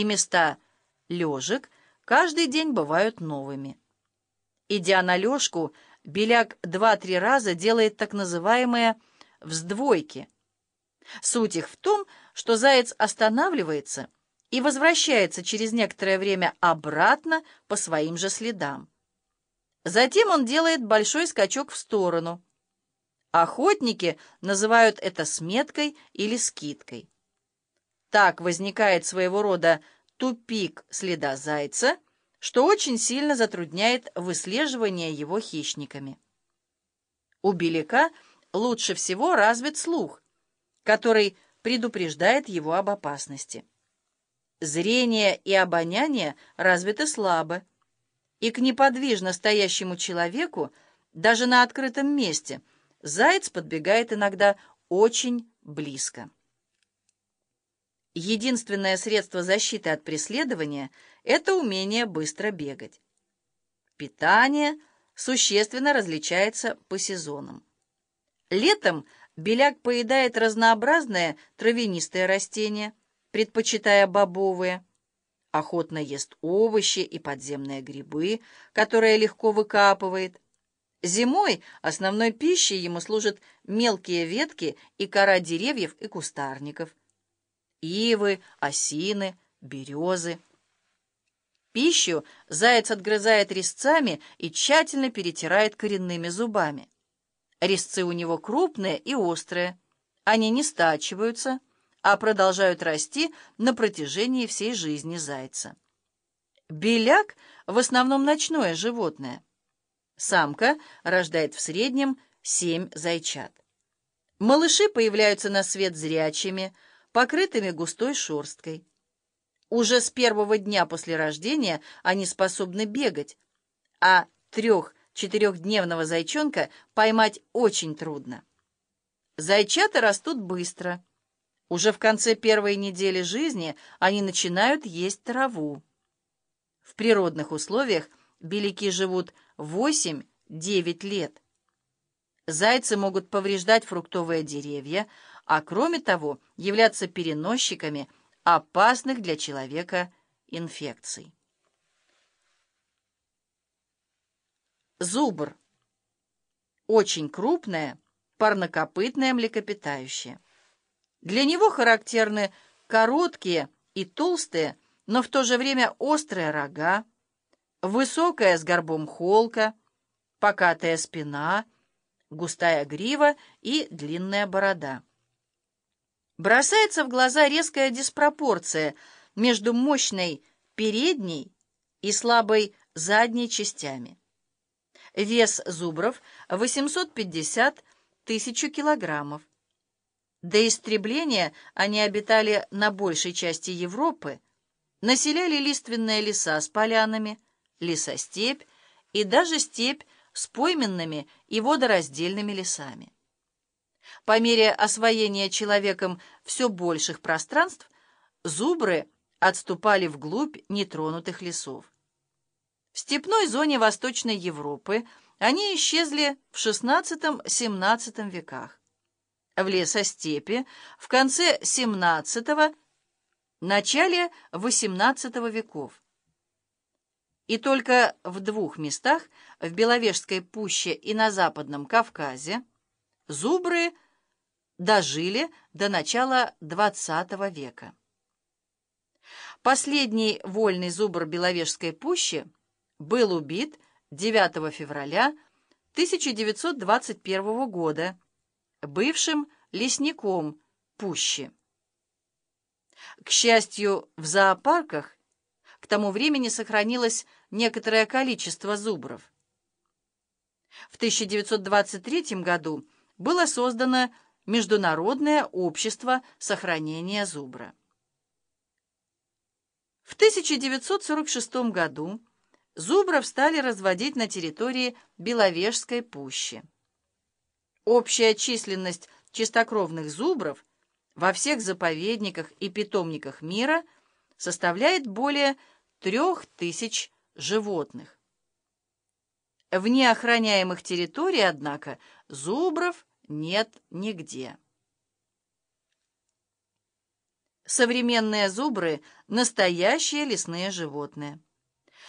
и места лежек каждый день бывают новыми. Идя на лёжку, беляк два-три раза делает так называемые вздвойки. Суть их в том, что заяц останавливается и возвращается через некоторое время обратно по своим же следам. Затем он делает большой скачок в сторону. Охотники называют это сметкой или скидкой. Так возникает своего рода тупик следа зайца, что очень сильно затрудняет выслеживание его хищниками. У беляка лучше всего развит слух, который предупреждает его об опасности. Зрение и обоняние развиты слабо, и к неподвижно стоящему человеку, даже на открытом месте, заяц подбегает иногда очень близко. Единственное средство защиты от преследования – это умение быстро бегать. Питание существенно различается по сезонам. Летом беляк поедает разнообразные травянистые растения, предпочитая бобовые. Охотно ест овощи и подземные грибы, которые легко выкапывает. Зимой основной пищей ему служат мелкие ветки и кора деревьев и кустарников – ивы, осины, березы. Пищу заяц отгрызает резцами и тщательно перетирает коренными зубами. Резцы у него крупные и острые. Они не стачиваются, а продолжают расти на протяжении всей жизни зайца. Беляк в основном ночное животное. Самка рождает в среднем семь зайчат. Малыши появляются на свет зрячими, покрытыми густой шерсткой. Уже с первого дня после рождения они способны бегать, а трех-четырехдневного зайчонка поймать очень трудно. Зайчата растут быстро. Уже в конце первой недели жизни они начинают есть траву. В природных условиях беляки живут 8-9 лет. Зайцы могут повреждать фруктовые деревья, а кроме того являться переносчиками опасных для человека инфекций. Зубр. Очень крупное, парнокопытное млекопитающее. Для него характерны короткие и толстые, но в то же время острые рога, высокая с горбом холка, покатая спина, густая грива и длинная борода. Бросается в глаза резкая диспропорция между мощной передней и слабой задней частями. Вес зубров 850 тысяч килограммов. До истребления они обитали на большей части Европы, населяли лиственные леса с полянами, лесостепь и даже степь с пойменными и водораздельными лесами. По мере освоения человеком все больших пространств, зубры отступали вглубь нетронутых лесов. В степной зоне Восточной Европы они исчезли в XVI-XVII веках. В лесостепи в конце XVII – начале XVIII веков. И только в двух местах, в Беловежской пуще и на Западном Кавказе, зубры – дожили до начала XX века. Последний вольный зубр Беловежской пущи был убит 9 февраля 1921 года бывшим лесником пущи. К счастью, в зоопарках к тому времени сохранилось некоторое количество зубров. В 1923 году было создано Международное общество сохранения зубра. В 1946 году зубров стали разводить на территории Беловежской пущи. Общая численность чистокровных зубров во всех заповедниках и питомниках мира составляет более трех тысяч животных. В неохраняемых территориях, однако, зубров нет нигде. Современные зубры – настоящие лесные животные.